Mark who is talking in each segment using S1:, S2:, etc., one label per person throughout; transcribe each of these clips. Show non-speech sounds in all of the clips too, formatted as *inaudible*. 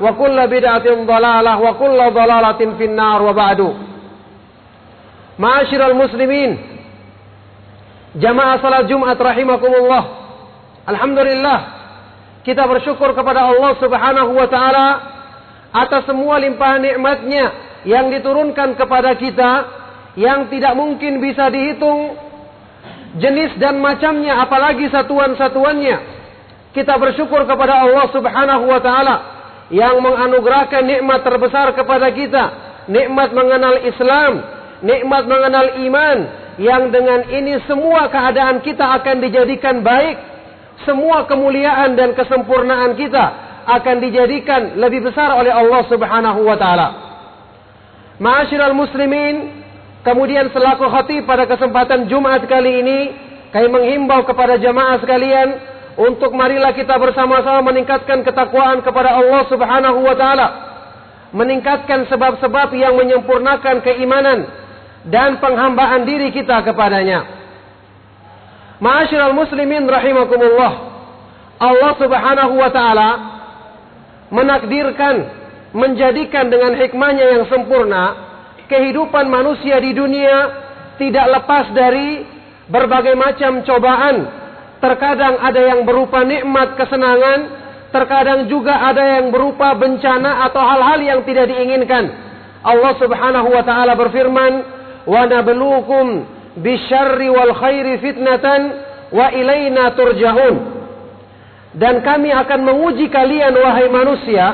S1: wa kullu bid'atin dhalalah wa kullu dhalalatin finnar wa ba'du. Ma'asyiral muslimin, jamaah salat Jumat rahimakumullah. Alhamdulillah, kita bersyukur kepada Allah Subhanahu wa taala atas semua limpahan nikmatnya yang diturunkan kepada kita yang tidak mungkin bisa dihitung jenis dan macamnya apalagi satuan-satuannya. Kita bersyukur kepada Allah Subhanahu wa taala yang menganugerahkan nikmat terbesar kepada kita, nikmat mengenal Islam, nikmat mengenal iman, yang dengan ini semua keadaan kita akan dijadikan baik, semua kemuliaan dan kesempurnaan kita akan dijadikan lebih besar oleh Allah Subhanahu wa taala. Ma'asyiral muslimin, kemudian selaku khatib pada kesempatan Jumat kali ini, kami menghimbau kepada jamaah sekalian untuk marilah kita bersama-sama meningkatkan ketakwaan kepada Allah Subhanahu wa taala. Meningkatkan sebab-sebab yang menyempurnakan keimanan dan penghambaan diri kita kepadanya. Ma'asyiral muslimin rahimakumullah. Allah Subhanahu wa taala menakdirkan menjadikan dengan hikmahnya yang sempurna kehidupan manusia di dunia tidak lepas dari berbagai macam cobaan Terkadang ada yang berupa nikmat kesenangan, terkadang juga ada yang berupa bencana atau hal-hal yang tidak diinginkan. Allah Subhanahu wa taala berfirman, "Wa nabluukum bisyarri wal khairi fitnatan wa ilaina turja'un." Dan kami akan menguji kalian wahai manusia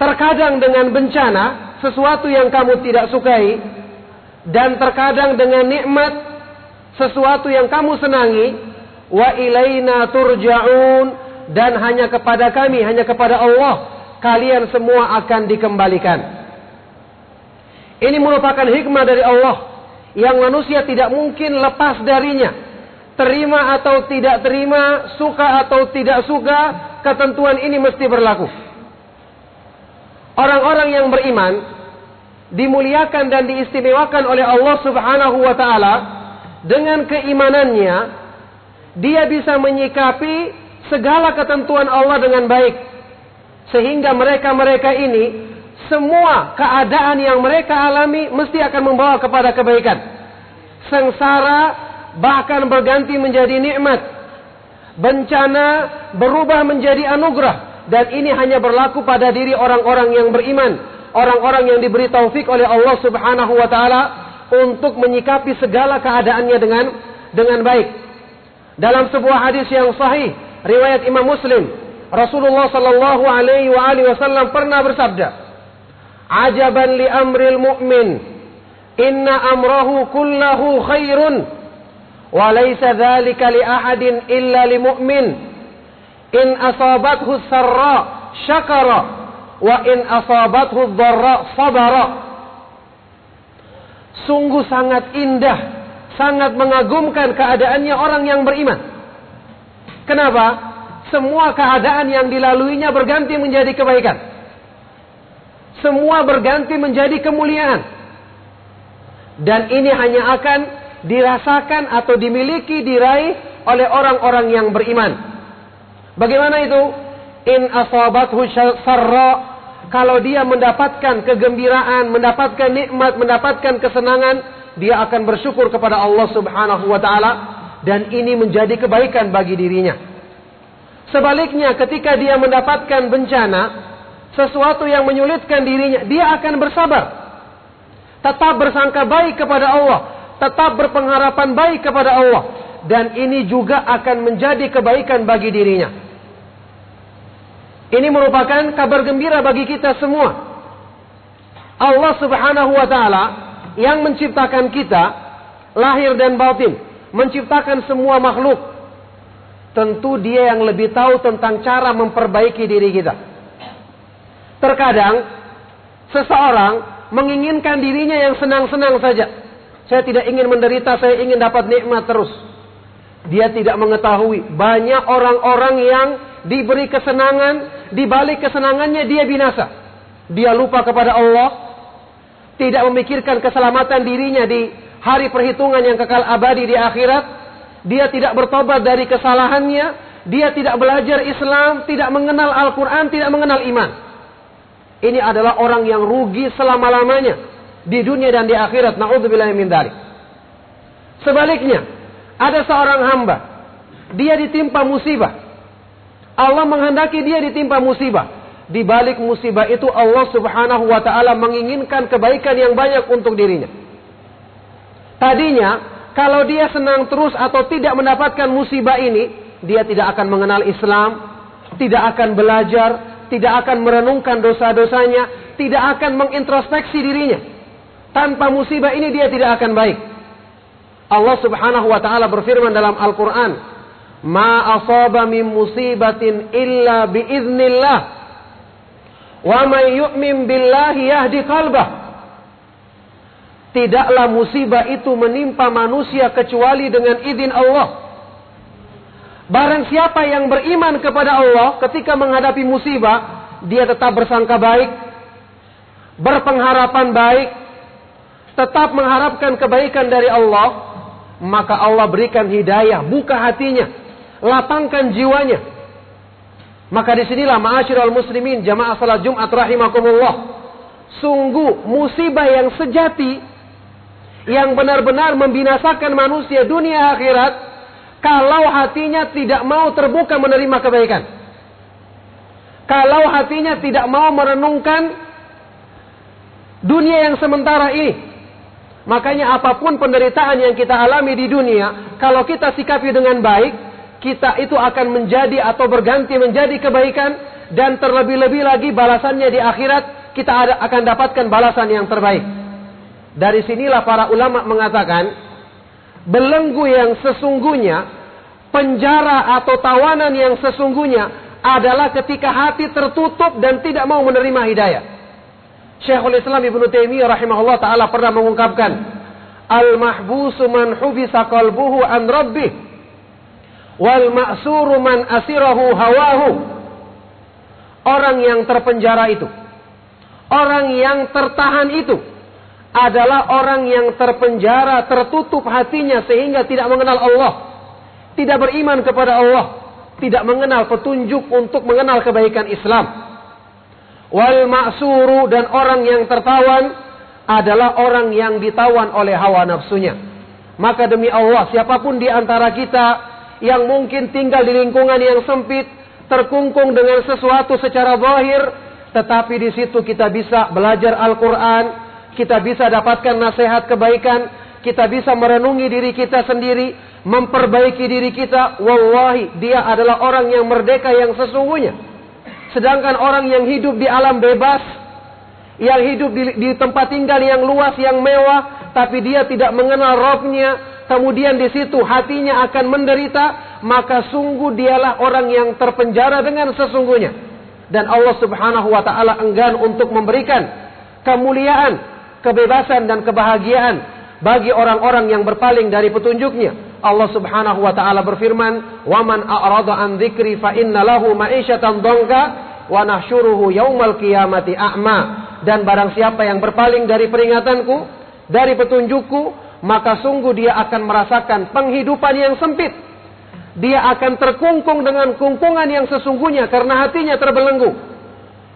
S1: terkadang dengan bencana, sesuatu yang kamu tidak sukai, dan terkadang dengan nikmat sesuatu yang kamu senangi wa ilaina turja'un dan hanya kepada kami hanya kepada Allah kalian semua akan dikembalikan. Ini merupakan hikmah dari Allah yang manusia tidak mungkin lepas darinya. Terima atau tidak terima suka atau tidak suka ketentuan ini mesti berlaku. Orang-orang yang beriman dimuliakan dan diistimewakan oleh Allah Subhanahu wa taala dengan keimanannya dia bisa menyikapi segala ketentuan Allah dengan baik. Sehingga mereka-mereka ini semua keadaan yang mereka alami mesti akan membawa kepada kebaikan. Sengsara bahkan berganti menjadi nikmat. Bencana berubah menjadi anugerah. Dan ini hanya berlaku pada diri orang-orang yang beriman. Orang-orang yang diberi taufik oleh Allah Subhanahu wa taala untuk menyikapi segala keadaannya dengan dengan baik. Dalam sebuah hadis yang sahih, riwayat Imam Muslim, Rasulullah sallallahu alaihi wasallam pernah bersabda, "Ajaban li amril mu'min, inna amrahu kullahu khairun, wa laysa dhalika li ahadin illa li mu'min. In asabathu sarra syakara, wa in asabathu dharra sabara." Sungguh sangat indah, sangat mengagumkan keadaannya orang yang beriman. Kenapa? Semua keadaan yang dilaluinya berganti menjadi kebaikan. semua berganti menjadi kemuliaan. Dan ini hanya akan dirasakan atau dimiliki, diraih oleh orang-orang yang beriman. Bagaimana itu? In asabathu sarra kalau dia mendapatkan kegembiraan, mendapatkan nikmat, mendapatkan kesenangan, dia akan bersyukur kepada Allah Subhanahu wa taala dan ini menjadi kebaikan bagi dirinya. Sebaliknya ketika dia mendapatkan bencana, sesuatu yang menyulitkan dirinya, dia akan bersabar. Tetap bersangka baik kepada Allah, tetap berpengharapan baik kepada Allah dan ini juga akan menjadi kebaikan bagi dirinya. Ini merupakan kabar gembira bagi kita semua. Allah Subhanahu wa taala yang menciptakan kita lahir dan batin, menciptakan semua makhluk. Tentu dia yang lebih tahu tentang cara memperbaiki diri kita. Terkadang seseorang menginginkan dirinya yang senang-senang saja. Saya tidak ingin menderita, saya ingin dapat nikmat terus. Dia tidak mengetahui banyak orang-orang yang diberi kesenangan, di balik kesenangannya dia binasa. Dia lupa kepada Allah, tidak memikirkan keselamatan dirinya di hari perhitungan yang kekal abadi di akhirat. Dia tidak bertobat dari kesalahannya, dia tidak belajar Islam, tidak mengenal Al-Quran, tidak mengenal iman. Ini adalah orang yang rugi selama-lamanya di dunia dan di akhirat. Nauzubillah min dzalik. Sebaliknya, ada seorang hamba, dia ditimpa musibah. Allah menghendaki dia ditimpa musibah. Di balik musibah itu Allah Subhanahu wa taala menginginkan kebaikan yang banyak untuk dirinya. Tadinya, kalau dia senang terus atau tidak mendapatkan musibah ini, dia tidak akan mengenal Islam, tidak akan belajar, tidak akan merenungkan dosa-dosanya, tidak akan mengintrospeksi dirinya. Tanpa musibah ini dia tidak akan baik. Allah Subhanahu wa taala berfirman dalam Al-Qur'an, "Ma asaba min musibatin illa biiznillah. Wa may yu'min billahi yahdi qalbah." Tidaklah musibah itu menimpa manusia kecuali dengan izin Allah. Barang siapa yang beriman kepada Allah ketika menghadapi musibah, dia tetap bersangka baik, berpengharapan baik, tetap mengharapkan kebaikan dari Allah, maka Allah berikan hidayah, buka hatinya, lapangkan jiwanya. Maka di sinilah ma'asyiral muslimin jamaah salat Jumat rahimakumullah. Sungguh musibah yang sejati yang benar-benar membinasakan manusia dunia akhirat kalau hatinya tidak mau terbuka menerima kebaikan. Kalau hatinya tidak mau merenungkan dunia yang sementara ini Makanya apa pun penderitaan yang kita alami di dunia, kalau kita sikapi dengan baik, kita itu akan menjadi atau berganti menjadi kebaikan dan terlebih-lebih lagi balasannya di akhirat kita ada, akan dapatkan balasan yang terbaik. Dari sinilah para ulama mengatakan belenggu yang sesungguhnya, penjara atau tawanan yang sesungguhnya adalah ketika hati tertutup dan tidak mau menerima hidayah. Syekhul Islam Ibnu Taimiyah rahimahullah taala pernah mengungkapkan al-mahbusu man hubisa qalbuhu an rabbih wal ma'suru man asirahu hawahu. Orang yang terpenjara itu. Orang yang tertahan itu adalah orang yang terpenjara tertutup hatinya sehingga tidak mengenal Allah. Tidak beriman kepada Allah. Tidak mengenal petunjuk untuk mengenal kebaikan Islam. Wal ma'suru dan orang yang tertawan adalah orang yang ditawan oleh hawa nafsunya. Maka demi Allah, siapa pun di antara kita yang mungkin tinggal di lingkungan yang sempit, terkungkung dengan sesuatu secara zahir, tetapi di situ kita bisa belajar Al-Quran, kita bisa dapatkan nasihat kebaikan, kita bisa merenungi diri kita sendiri, memperbaiki diri kita. Wallahi, dia adalah orang yang merdeka yang sesungguhnya. Sedangkan orang yang hidup di alam bebas, yang hidup di, di tempat tinggal yang luas, yang mewah, tapi dia tidak mengenal rohnya, kemudian di situ hatinya akan menderita, maka sungguh dialah orang yang terpenjara dengan sesungguhnya. Dan Allah subhanahu wa ta'ala enggan untuk memberikan kemuliaan, kebebasan dan kebahagiaan bagi orang-orang yang berpaling dari petunjuknya. Allah Subhanahu wa taala berfirman, "Wa man a'rada an dzikri fa inna lahu ma'isyatan dhanka wa nahsyuruhu yaumal qiyamati a'ma." Dan barang siapa yang berpaling dari peringatanku, dari petunjukku, maka sungguh dia akan merasakan penghidupan yang sempit. Dia akan terkungkung dengan kungkungan yang sesungguhnya karena hatinya terbelenggu.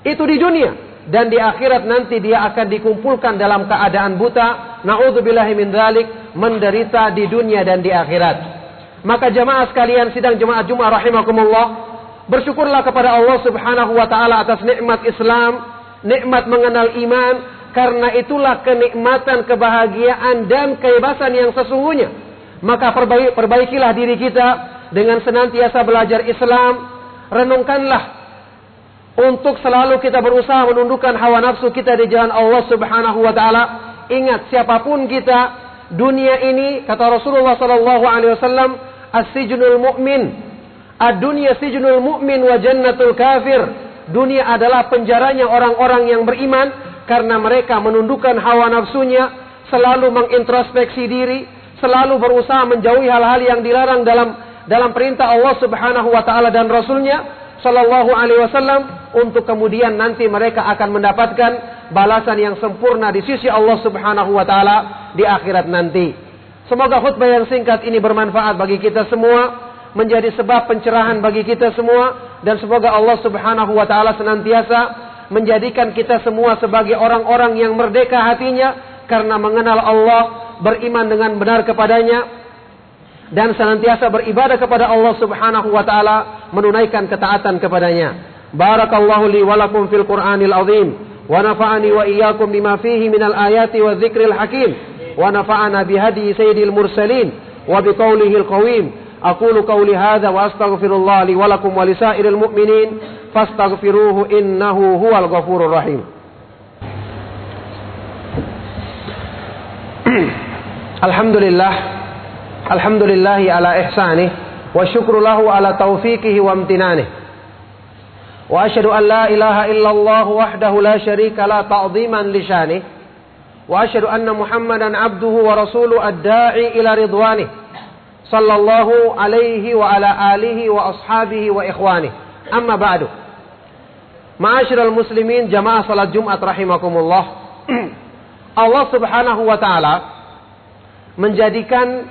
S1: Itu di dunia. Dan di akhirat nanti dia akan dikumpulkan dalam keadaan buta. Min dhalik. Menderita di dunia dan di akhirat. Maka jemaah sekalian sidang jemaah Jumat rahimakumullah. Bersyukurlah kepada Allah subhanahu wa ta'ala atas nikmat Islam. Nikmat mengenal iman karena itulah kenikmatan, kebahagiaan dan kebebasan yang sesungguhnya. Maka perbaik, perbaikilah diri kita dengan senantiasa belajar Islam. Renungkanlah untuk selalu kita berusaha menundukkan hawa nafsu kita di jalan Allah Subhanahu wa taala. Ingat siapa pun kita, dunia ini kata Rasulullah sallallahu alaihi wasallam, as-sijnul mu'min. Ad-dunya sijnul mu'min wa jannatul kafir. Dunia adalah penjaranya orang-orang yang beriman karena mereka menundukkan hawa nafsunya, selalu mengintrospeksi diri, selalu berusaha menjauhi hal-hal yang dilarang dalam dalam perintah Allah Subhanahu wa taala dan rasulnya sallallahu alaihi wasallam untuk kemudian nanti mereka akan mendapatkan balasan yang sempurna di sisi Allah Subhanahu wa taala di akhirat nanti. Semoga khutbah yang singkat ini bermanfaat bagi kita semua, menjadi sebab pencerahan bagi kita semua dan semoga Allah Subhanahu wa taala senantiasa menjadikan kita semua sebagai orang-orang yang merdeka hatinya karena mengenal Allah, beriman dengan benar kepadanya dan senantiasa beribadah kepada Allah Subhanahu wa taala, menunaikan ketaatan kepadanya. Barakallahu li wa lakum fil Qur'anil azim wa nafa'ani wa iyyakum bima fihi minal ayati wa dzikril hakim wa nafa'ana bihadi sayyidil mursalin wa biqaulihil qawim. Aqulu qawli hadza wa astaghfirullah li wa lakum wa lisairil mu'minin fastaghfiruhu innahu huwal ghafurur rahim. Alhamdulillah Alhamdulillah ala ihsanih wa syukru lahu ala taufiqihi wa amtinanih. Wa asyhadu an la ilaha illallah wahdahu la syarika la ta'dhiman li syanih. Wa asyhadu anna Muhammadan abduhu Sallallahu alaihi wa ala alihi wa ashabihi wa ikhwanih. Amma ba'du. Ma'asyiral muslimin jamaah salat Jumat rahimakumullah. *clears throat* Allah Subhanahu wa taala menjadikan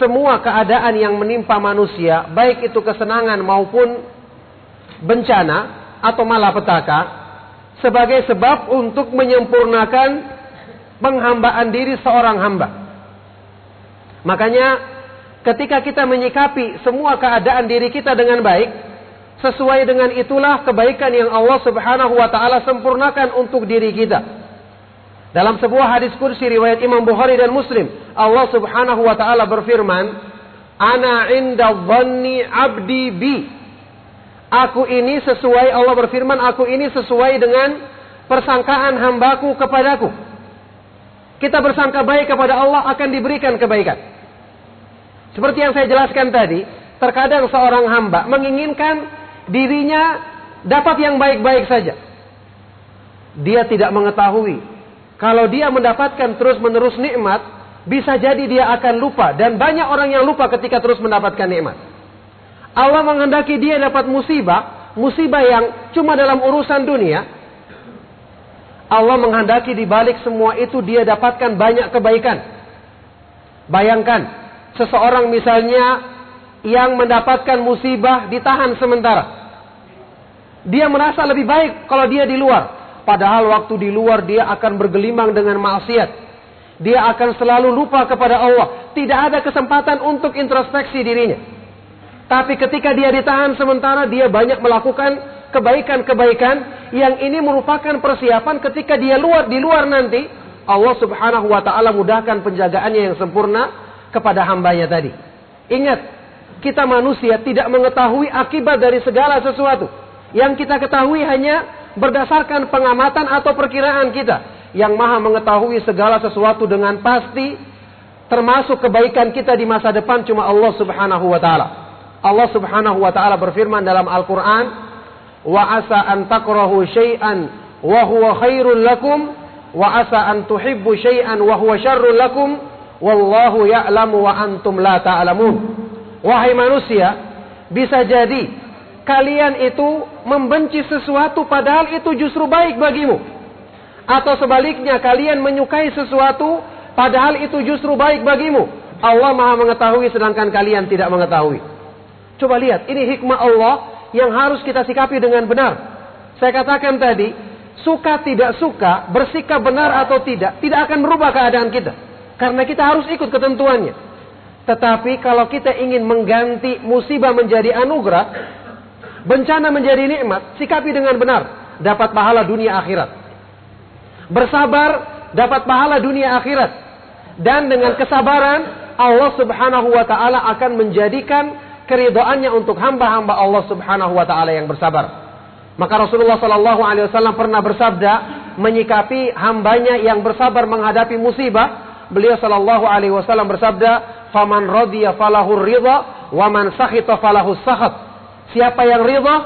S1: semua keadaan yang menimpa manusia, baik itu kesenangan maupun bencana atau malapetaka sebagai sebab untuk menyempurnakan penghambaan diri seorang hamba. Makanya ketika kita menyikapi semua keadaan diri kita dengan baik, Sesuai dengan itulah kebaikan yang Allah Subhanahu wa taala sempurnakan untuk diri kita. Dalam sebuah hadis kursi riwayat Imam Bukhari dan Muslim, Allah Subhanahu wa taala berfirman, "Ana 'inda dhanni 'abdi bi." Aku ini sesuai Allah berfirman, aku ini sesuai dengan persangkaan hambaku kepadaku. Kita bersangka baik kepada Allah akan diberikan kebaikan. Seperti yang saya jelaskan tadi, terkadang seorang hamba menginginkan dirinya dapat yang baik-baik saja. Dia tidak mengetahui kalau dia mendapatkan terus-menerus nikmat, bisa jadi dia akan lupa dan banyak orang yang lupa ketika terus mendapatkan nikmat. Allah menghendaki dia dapat musibah, musibah yang cuma dalam urusan dunia. Allah menghendaki di balik semua itu dia dapatkan banyak kebaikan. Bayangkan, seseorang misalnya yang mendapatkan musibah ditahan sementara. Dia merasa lebih baik kalau dia di luar. Padahal waktu di luar dia akan bergelimang dengan maksiat. Dia akan selalu lupa kepada Allah. Tidak ada kesempatan untuk introspeksi dirinya. Tapi ketika dia ditahan sementara dia banyak melakukan kebaikan-kebaikan yang ini merupakan persiapan ketika dia luar di luar nanti Allah Subhanahu wa taala mudahkan penjagaannya yang sempurna kepada hambanya tadi. Ingat, kita manusia tidak mengetahui akibat dari segala sesuatu. Yang kita ketahui hanya berdasarkan pengamatan atau perkiraan kita. Yang maha mengetahui segala sesuatu dengan pasti. Termasuk kebaikan kita di masa depan cuma Allah subhanahu wa ta'ala. Allah subhanahu wa ta'ala berfirman dalam Al-Quran. Wa asa an takrahu syai'an wa huwa khairun lakum. Wa asa an tuhibbu syai'an. Wallahu ya'lamu wa antum la ta'lamun. Wahai manusia, bisa jadi kalian itu membenci sesuatu padahal itu justru baik bagimu. Atau sebaliknya kalian menyukai sesuatu padahal itu justru baik bagimu. Allah maha mengetahui sedangkan kalian tidak mengetahui. Coba lihat, ini hikmah Allah yang harus kita sikapi dengan benar. Saya katakan tadi, suka tidak suka, bersikap benar atau tidak, tidak akan merubah keadaan kita. Karena kita harus ikut ketentuannya. Tetapi kalau kita ingin mengganti musibah menjadi anugerah, bencana menjadi nikmat, sikapi dengan benar, dapat pahala dunia akhirat. Bersabar dapat pahala dunia akhirat. Dan dengan kesabaran Allah Subhanahu wa taala akan menjadikan keridhaannya untuk hamba-hamba Allah Subhanahu wa taala yang bersabar. Maka Rasulullah Shallallahu alaihi wasallam pernah bersabda menyikapi hambanya yang bersabar menghadapi musibah. Beliau Shallallahu alaihi wasallam bersabda, "Faman radiya falahu ridha wa man sakhita falahu sakhat." Siapa yang ridha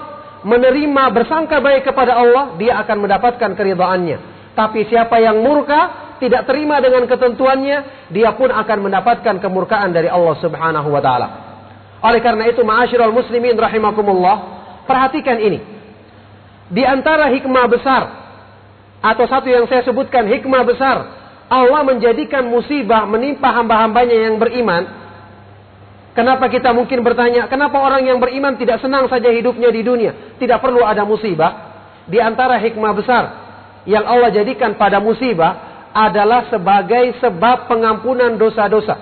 S1: menerima bersangka baik kepada Allah, dia akan mendapatkan keridhaannya. Tapi siapa yang murka, tidak terima dengan ketentuannya, dia pun akan mendapatkan kemurkaan dari Allah Subhanahu wa taala. Oleh karena itu, ma'asyiral muslimin rahimakumullah, perhatikan ini. Di antara hikmah besar atau satu yang saya sebutkan hikmah besar, Allah menjadikan musibah menimpa hamba-hambanya yang beriman. Kenapa kita mungkin bertanya, kenapa orang yang beriman tidak senang saja hidupnya di dunia? Tidak perlu ada musibah. Di antara hikmah besar yang Allah jadikan pada musibah adalah sebagai sebab pengampunan dosa-dosa.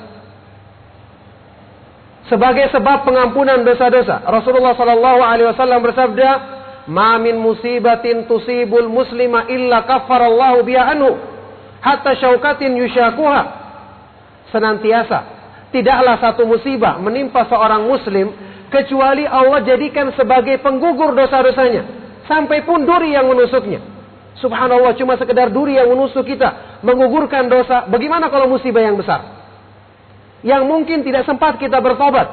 S1: Sebagai sebab pengampunan dosa-dosa. Rasulullah sallallahu alaihi wasallam bersabda, "Ma min musibatin tusibul muslima illa kaffarallahu biha anhu hatta syaukatin yushakuha." Senantiasa tidaklah satu musibah menimpa seorang muslim kecuali Allah jadikan sebagai penggugur dosa-dosanya sampai pun duri yang menusuknya. Subhanallah cuma sekedar duri yang menusuk kita, mengugurkan dosa. Bagaimana kalau musibah yang besar? Yang mungkin tidak sempat kita bertobat.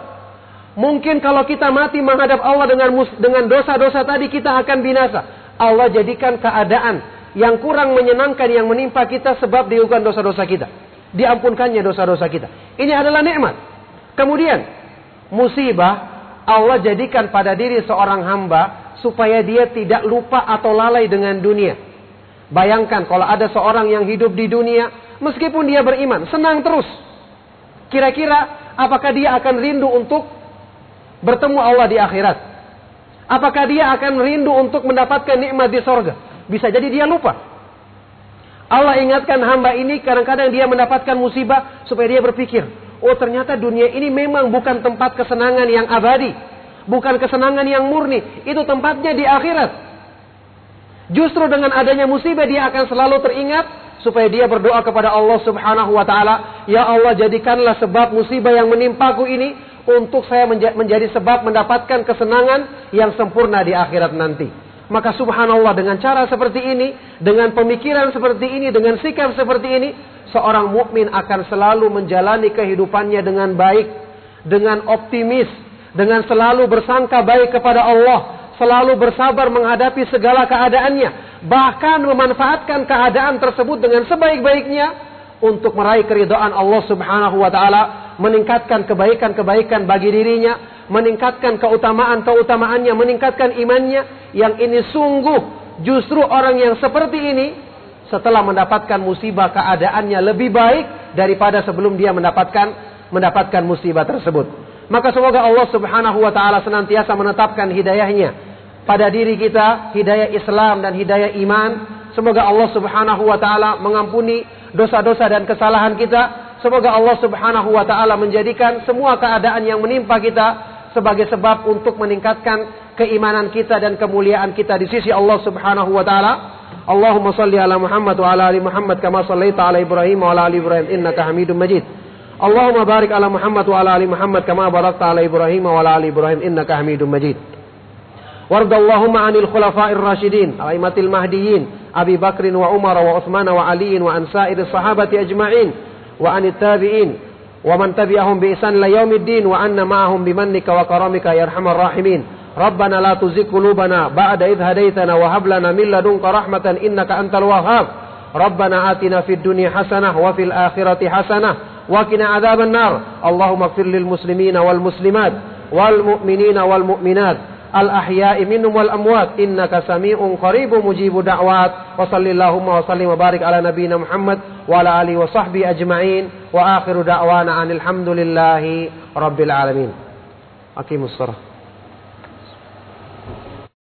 S1: Mungkin kalau kita mati menghadap Allah dengan dengan dosa-dosa tadi kita akan binasa. Allah jadikan keadaan yang kurang menyenangkan yang menimpa kita sebab diukan dosa-dosa kita. Diampunkannya dosa-dosa kita. Ini adalah nikmat. Kemudian musibah Allah jadikan pada diri seorang hamba supaya dia tidak lupa atau lalai dengan dunia. Bayangkan kalau ada seorang yang hidup di dunia, meskipun dia beriman, senang terus. Kira-kira apakah dia akan rindu untuk bertemu Allah di akhirat? Apakah dia akan rindu untuk mendapatkan nikmat di sorga? Bisa jadi dia lupa. Allah ingatkan hamba ini kadang-kadang dia mendapatkan musibah supaya dia berpikir, oh ternyata dunia ini memang bukan tempat kesenangan yang abadi. Bukan kesenangan yang murni. Itu tempatnya di akhirat. Justru dengan adanya musibah dia akan selalu teringat supaya dia berdoa kepada Allah Subhanahu wa taala, "Ya Allah, jadikanlah sebab musibah yang menimpaku ini untuk saya menjadi sebab mendapatkan kesenangan yang sempurna di akhirat nanti." Maka subhanallah dengan cara seperti ini, dengan pemikiran seperti ini, dengan sikap seperti ini, seorang mukmin akan selalu menjalani kehidupannya dengan baik, dengan optimis, dengan selalu bersangka baik kepada Allah, selalu bersabar menghadapi segala keadaannya, bahkan memanfaatkan keadaan tersebut dengan sebaik-baiknya untuk meraih keridhaan Allah Subhanahu wa taala, meningkatkan kebaikan-kebaikan bagi dirinya, meningkatkan keutamaan-keutamaannya, meningkatkan imannya yang ini sungguh justru orang yang seperti ini setelah mendapatkan musibah keadaannya lebih baik daripada sebelum dia mendapatkan mendapatkan musibah tersebut. Maka semoga Allah Subhanahu wa taala senantiasa menetapkan hidayahnya pada diri kita, hidayah Islam dan hidayah iman. Semoga Allah Subhanahu wa taala mengampuni dosa-dosa dan kesalahan kita. Semoga Allah Subhanahu wa taala menjadikan semua keadaan yang menimpa kita sebagai sebab untuk meningkatkan keimanan kita dan kemuliaan kita di sisi Allah Subhanahu wa taala. Allahumma salli ala Muhammad wa ala ali Muhammad kama sallaita ala Ibrahim wa ala ali Ibrahim innaka Hamidum Majid. اللهم بارك على محمد وعلى آل محمد كما باركت على إبراهيم وعلى آل إبراهيم إنك حميد مجيد وارض اللهم عن الخلفاء الراشدين أئمة المهديين أبي بكر وعمر وعثمان وعلي وعن سائر الصحابة أجمعين وعن التابعين ومن تبعهم بإحسان ليوم الدين وأن معهم بمنك وكرمك يا أرحم الراحمين. ربنا لا تزغ قلوبنا بعد إذ هديتنا وهب لنا من لدنك رحمة إنك أنت الوهاب. ربنا آتنا في الدنيا حسنة وفي الآخرة حسنة وقنا عذاب النار. اللهم اغفر للمسلمين والمسلمات والمؤمنين والمؤمنات. Al-ahya'i minhum wal amwat innaka sami'un qaribun mujibu da'wat wa sallallahu wa sallim wa barik ala nabiyyina Muhammad wa ala alihi wa sahbihi ajma'in wa akhiru da'wana anil